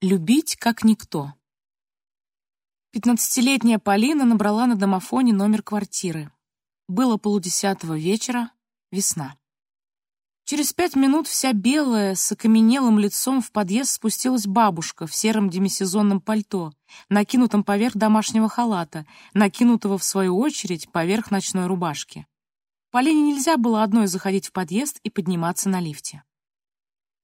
Любить как никто. Пятнадцатилетняя Полина набрала на домофоне номер квартиры. Было полудесятого вечера, весна. Через пять минут вся белая, с окаменелым лицом в подъезд спустилась бабушка в сером демисезонном пальто, накинутом поверх домашнего халата, накинутого, в свою очередь, поверх ночной рубашки. Полине нельзя было одной заходить в подъезд и подниматься на лифте.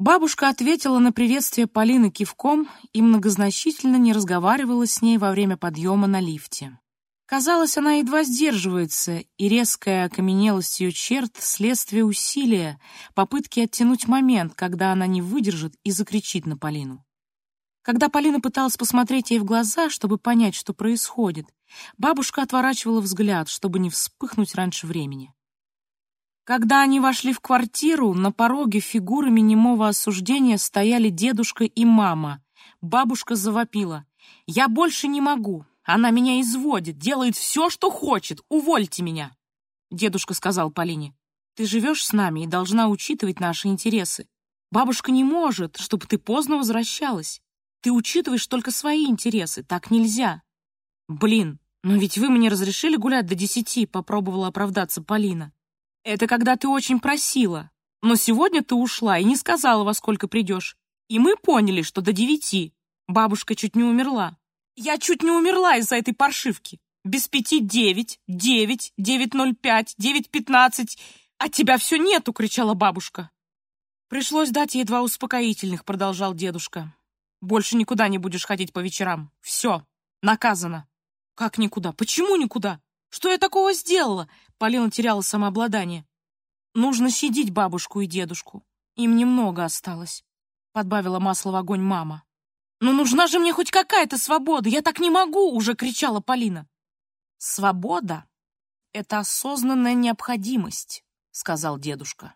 Бабушка ответила на приветствие Полины кивком и многозначительно не разговаривала с ней во время подъема на лифте. Казалось, она едва сдерживается, и резкая окаменелость ее черт — следствие усилия, попытки оттянуть момент, когда она не выдержит и закричит на Полину. Когда Полина пыталась посмотреть ей в глаза, чтобы понять, что происходит, бабушка отворачивала взгляд, чтобы не вспыхнуть раньше времени. Когда они вошли в квартиру, на пороге фигурами немого осуждения стояли дедушка и мама. Бабушка завопила. «Я больше не могу. Она меня изводит, делает все, что хочет. Увольте меня!» Дедушка сказал Полине. «Ты живешь с нами и должна учитывать наши интересы. Бабушка не может, чтобы ты поздно возвращалась. Ты учитываешь только свои интересы. Так нельзя». «Блин, но ведь вы мне разрешили гулять до десяти», — попробовала оправдаться Полина. Это когда ты очень просила. Но сегодня ты ушла и не сказала, во сколько придешь. И мы поняли, что до девяти. Бабушка чуть не умерла. Я чуть не умерла из-за этой паршивки. Без пяти девять, девять, девять ноль пять, девять пятнадцать. А тебя все нету, кричала бабушка. Пришлось дать ей два успокоительных, продолжал дедушка. Больше никуда не будешь ходить по вечерам. Все, наказано. Как никуда? Почему никуда? Что я такого сделала? Полина теряла самообладание. Нужно щадить бабушку и дедушку. Им немного осталось. Подбавила масло в огонь мама. «Но нужна же мне хоть какая-то свобода! Я так не могу!» — уже кричала Полина. «Свобода — это осознанная необходимость», — сказал дедушка.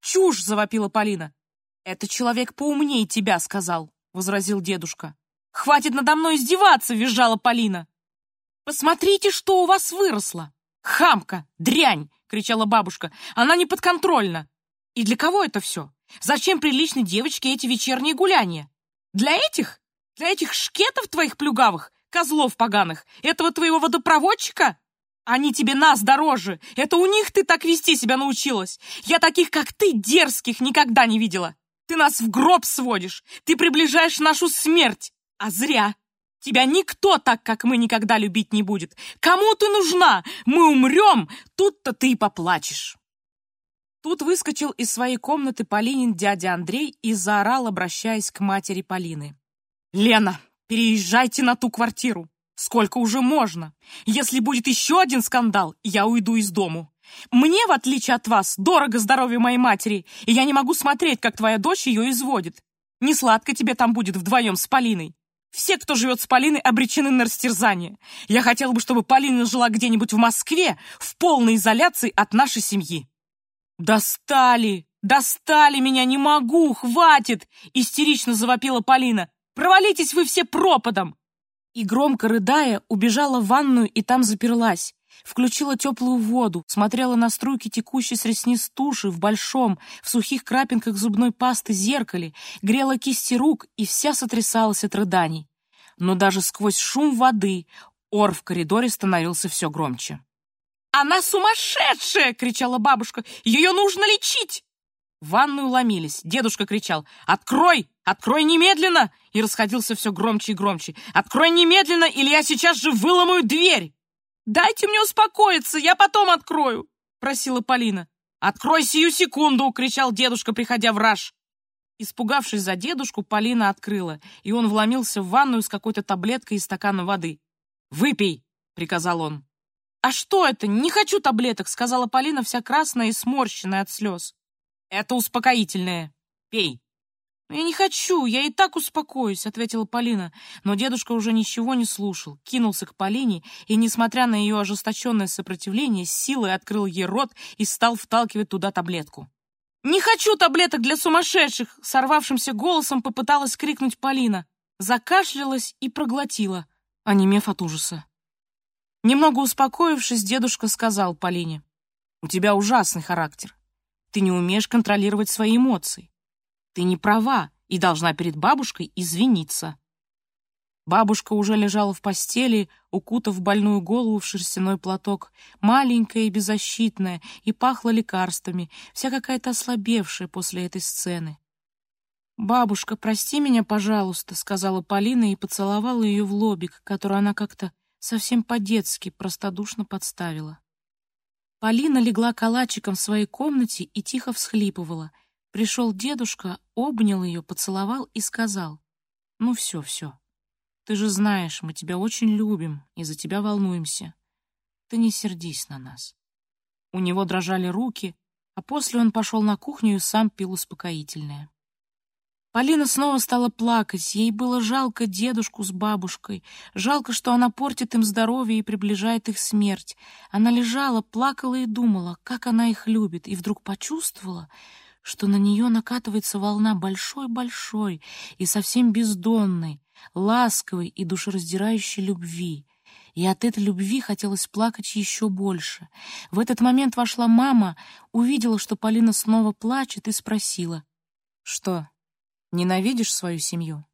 «Чушь!» — завопила Полина. «Это человек поумнее тебя сказал», — возразил дедушка. «Хватит надо мной издеваться!» — визжала Полина. «Посмотрите, что у вас выросло! Хамка! Дрянь!» — кричала бабушка. «Она не подконтрольна!» «И для кого это все? Зачем приличной девочке эти вечерние гуляния? Для этих? Для этих шкетов твоих плюгавых? Козлов поганых? Этого твоего водопроводчика? Они тебе нас дороже! Это у них ты так вести себя научилась! Я таких, как ты, дерзких, никогда не видела! Ты нас в гроб сводишь! Ты приближаешь нашу смерть! А зря! Тебя никто так, как мы, никогда любить не будет. Кому ты нужна? Мы умрем, тут-то ты и поплачешь. Тут выскочил из своей комнаты Полинин дядя Андрей и заорал, обращаясь к матери Полины. «Лена, переезжайте на ту квартиру. Сколько уже можно? Если будет еще один скандал, я уйду из дому. Мне, в отличие от вас, дорого здоровье моей матери, и я не могу смотреть, как твоя дочь ее изводит. Не сладко тебе там будет вдвоем с Полиной. Все, кто живет с Полиной, обречены на растерзание. Я хотела бы, чтобы Полина жила где-нибудь в Москве, в полной изоляции от нашей семьи. Достали! Достали меня! Не могу! Хватит! Истерично завопила Полина. Провалитесь вы все пропадом! И громко рыдая, убежала в ванную и там заперлась. Включила теплую воду, смотрела на струйки текущей с ресниц туши в большом, в сухих крапинках зубной пасты зеркале, грела кисти рук и вся сотрясалась от рыданий. Но даже сквозь шум воды ор в коридоре становился все громче. «Она сумасшедшая!» — кричала бабушка. «Ее нужно лечить!» В ванную ломились. Дедушка кричал «Открой! Открой немедленно!» И расходился все громче и громче. «Открой немедленно, или я сейчас же выломаю дверь!» «Дайте мне успокоиться, я потом открою!» — просила Полина. «Открой сию секунду!» — кричал дедушка, приходя в раж. Испугавшись за дедушку, Полина открыла, и он вломился в ванную с какой-то таблеткой и стаканом воды. «Выпей!» — приказал он. «А что это? Не хочу таблеток!» — сказала Полина, вся красная и сморщенная от слез. «Это успокоительное. Пей!» «Я не хочу, я и так успокоюсь», — ответила Полина. Но дедушка уже ничего не слушал, кинулся к Полине и, несмотря на ее ожесточенное сопротивление, силой открыл ей рот и стал вталкивать туда таблетку. «Не хочу таблеток для сумасшедших!» — сорвавшимся голосом попыталась крикнуть Полина. Закашлялась и проглотила, онемев от ужаса. Немного успокоившись, дедушка сказал Полине. «У тебя ужасный характер. Ты не умеешь контролировать свои эмоции. Ты не права, и должна перед бабушкой извиниться. Бабушка уже лежала в постели, укутав больную голову в шерстяной платок, маленькая и беззащитная, и пахла лекарствами, вся какая-то ослабевшая после этой сцены. «Бабушка, прости меня, пожалуйста», — сказала Полина и поцеловала ее в лобик, который она как-то совсем по-детски простодушно подставила. Полина легла калачиком в своей комнате и тихо всхлипывала. Пришел дедушка, обнял ее, поцеловал и сказал, «Ну все, все». Ты же знаешь, мы тебя очень любим и за тебя волнуемся. Ты не сердись на нас. У него дрожали руки, а после он пошел на кухню и сам пил успокоительное. Полина снова стала плакать. Ей было жалко дедушку с бабушкой. Жалко, что она портит им здоровье и приближает их смерть. Она лежала, плакала и думала, как она их любит, и вдруг почувствовала, что на нее накатывается волна большой-большой и совсем бездонной, ласковой и душераздирающей любви. И от этой любви хотелось плакать еще больше. В этот момент вошла мама, увидела, что Полина снова плачет, и спросила. «Что, ненавидишь свою семью?»